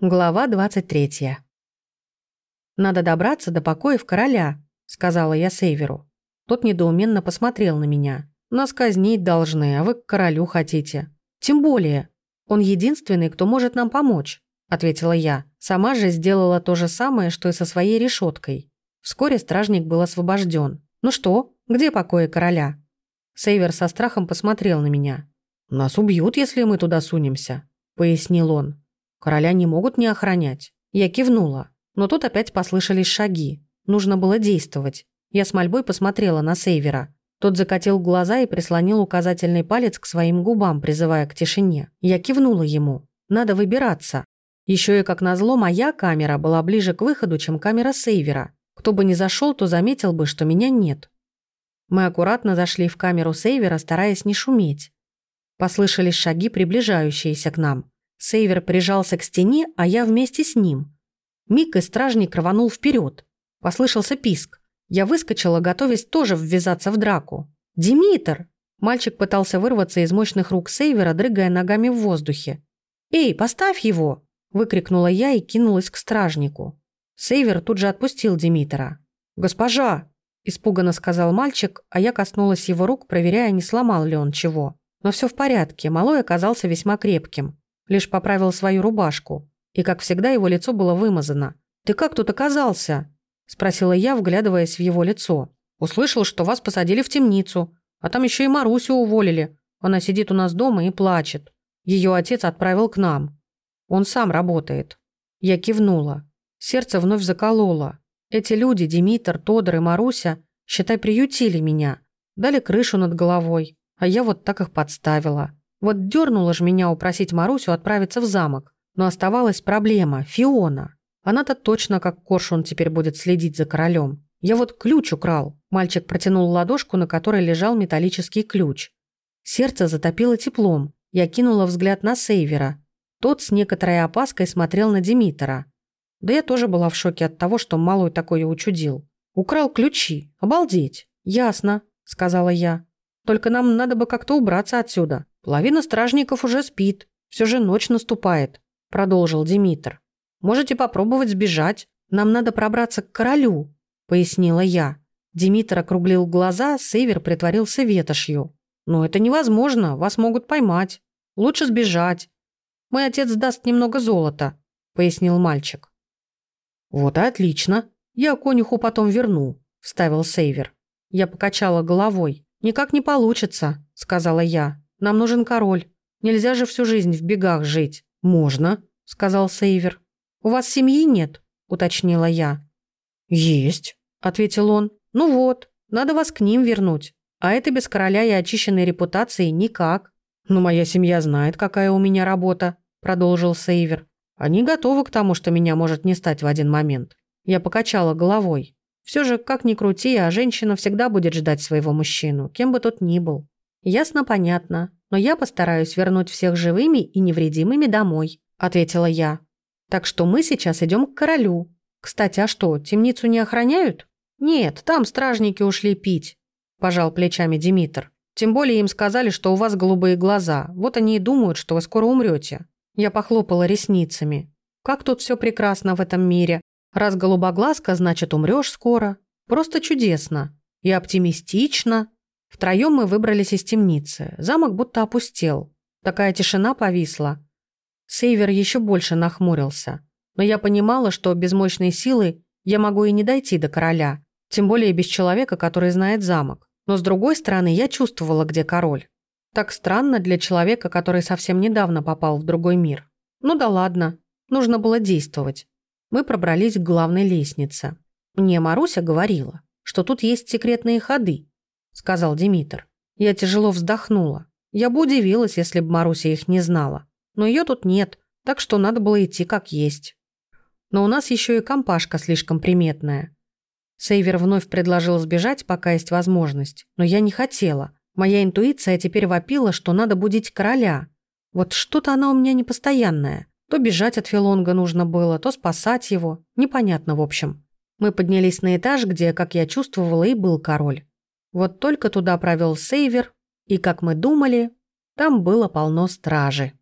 Глава 23. «Надо добраться до покоев короля», — сказала я Сейверу. Тот недоуменно посмотрел на меня. «Нас казнить должны, а вы к королю хотите». «Тем более, он единственный, кто может нам помочь», — ответила я. Сама же сделала то же самое, что и со своей решеткой. Вскоре стражник был освобожден. «Ну что, где покои короля?» Сейвер со страхом посмотрел на меня. «Нас убьют, если мы туда сунемся», — пояснил он. Короля не могут не охранять. Я кивнула. Но тут опять послышались шаги. Нужно было действовать. Я с мольбой посмотрела на Сейвера. Тот закатил глаза и прислонил указательный палец к своим губам, призывая к тишине. Я кивнула ему. Надо выбираться. Еще и как назло, моя камера была ближе к выходу, чем камера Сейвера. Кто бы ни зашел, то заметил бы, что меня нет. Мы аккуратно зашли в камеру Сейвера, стараясь не шуметь. Послышались шаги, приближающиеся к нам. Сейвер прижался к стене, а я вместе с ним. Мик и стражник рванул вперед. Послышался писк. Я выскочила, готовясь тоже ввязаться в драку. «Димитр!» Мальчик пытался вырваться из мощных рук Сейвера, дрыгая ногами в воздухе. «Эй, поставь его!» выкрикнула я и кинулась к стражнику. Сейвер тут же отпустил Димитра. «Госпожа!» – испуганно сказал мальчик, а я коснулась его рук, проверяя, не сломал ли он чего. Но все в порядке, малой оказался весьма крепким лишь поправил свою рубашку. И, как всегда, его лицо было вымазано. «Ты как тут оказался?» – спросила я, вглядываясь в его лицо. «Услышал, что вас посадили в темницу. А там еще и Марусю уволили. Она сидит у нас дома и плачет. Ее отец отправил к нам. Он сам работает». Я кивнула. Сердце вновь закололо. Эти люди, Димитр, Тодор и Маруся, считай, приютили меня. Дали крышу над головой. А я вот так их подставила. Вот дернула ж меня упросить Марусю отправиться в замок. Но оставалась проблема – Фиона. Она-то точно как коршун теперь будет следить за королем. Я вот ключ украл. Мальчик протянул ладошку, на которой лежал металлический ключ. Сердце затопило теплом. Я кинула взгляд на Сейвера. Тот с некоторой опаской смотрел на Димитра. Да я тоже была в шоке от того, что малой такое учудил. Украл ключи. Обалдеть. Ясно, сказала я. Только нам надо бы как-то убраться отсюда. Половина стражников уже спит. Все же ночь наступает», – продолжил Димитр. «Можете попробовать сбежать. Нам надо пробраться к королю», – пояснила я. Димитр округлил глаза, Сейвер притворился ветошью. «Но это невозможно, вас могут поймать. Лучше сбежать. Мой отец даст немного золота», – пояснил мальчик. «Вот и отлично. Я конюху потом верну», – вставил Сейвер. Я покачала головой. «Никак не получится», – сказала я. Нам нужен король. Нельзя же всю жизнь в бегах жить». «Можно», — сказал Сейвер. «У вас семьи нет?» — уточнила я. «Есть», — ответил он. «Ну вот, надо вас к ним вернуть. А это без короля и очищенной репутации никак». «Но моя семья знает, какая у меня работа», — продолжил Сейвер. «Они готовы к тому, что меня может не стать в один момент». Я покачала головой. Все же, как ни крути, а женщина всегда будет ждать своего мужчину, кем бы тот ни был. «Ясно, понятно. Но я постараюсь вернуть всех живыми и невредимыми домой», – ответила я. «Так что мы сейчас идем к королю. Кстати, а что, темницу не охраняют?» «Нет, там стражники ушли пить», – пожал плечами Димитр. «Тем более им сказали, что у вас голубые глаза. Вот они и думают, что вы скоро умрете». Я похлопала ресницами. «Как тут все прекрасно в этом мире. Раз голубоглазка, значит, умрешь скоро. Просто чудесно. И оптимистично». Втроем мы выбрались из темницы. Замок будто опустел. Такая тишина повисла. Сейвер еще больше нахмурился. Но я понимала, что без мощной силы я могу и не дойти до короля. Тем более без человека, который знает замок. Но с другой стороны, я чувствовала, где король. Так странно для человека, который совсем недавно попал в другой мир. Ну да ладно, нужно было действовать. Мы пробрались к главной лестнице. Мне Маруся говорила, что тут есть секретные ходы, сказал Димитр. Я тяжело вздохнула. Я бы удивилась, если бы Маруся их не знала. Но ее тут нет, так что надо было идти как есть. Но у нас еще и компашка слишком приметная. Сейвер вновь предложил сбежать, пока есть возможность. Но я не хотела. Моя интуиция теперь вопила, что надо будить короля. Вот что-то она у меня непостоянная. То бежать от Филонга нужно было, то спасать его. Непонятно, в общем. Мы поднялись на этаж, где, как я чувствовала, и был король. Вот только туда провел сейвер, и, как мы думали, там было полно стражи.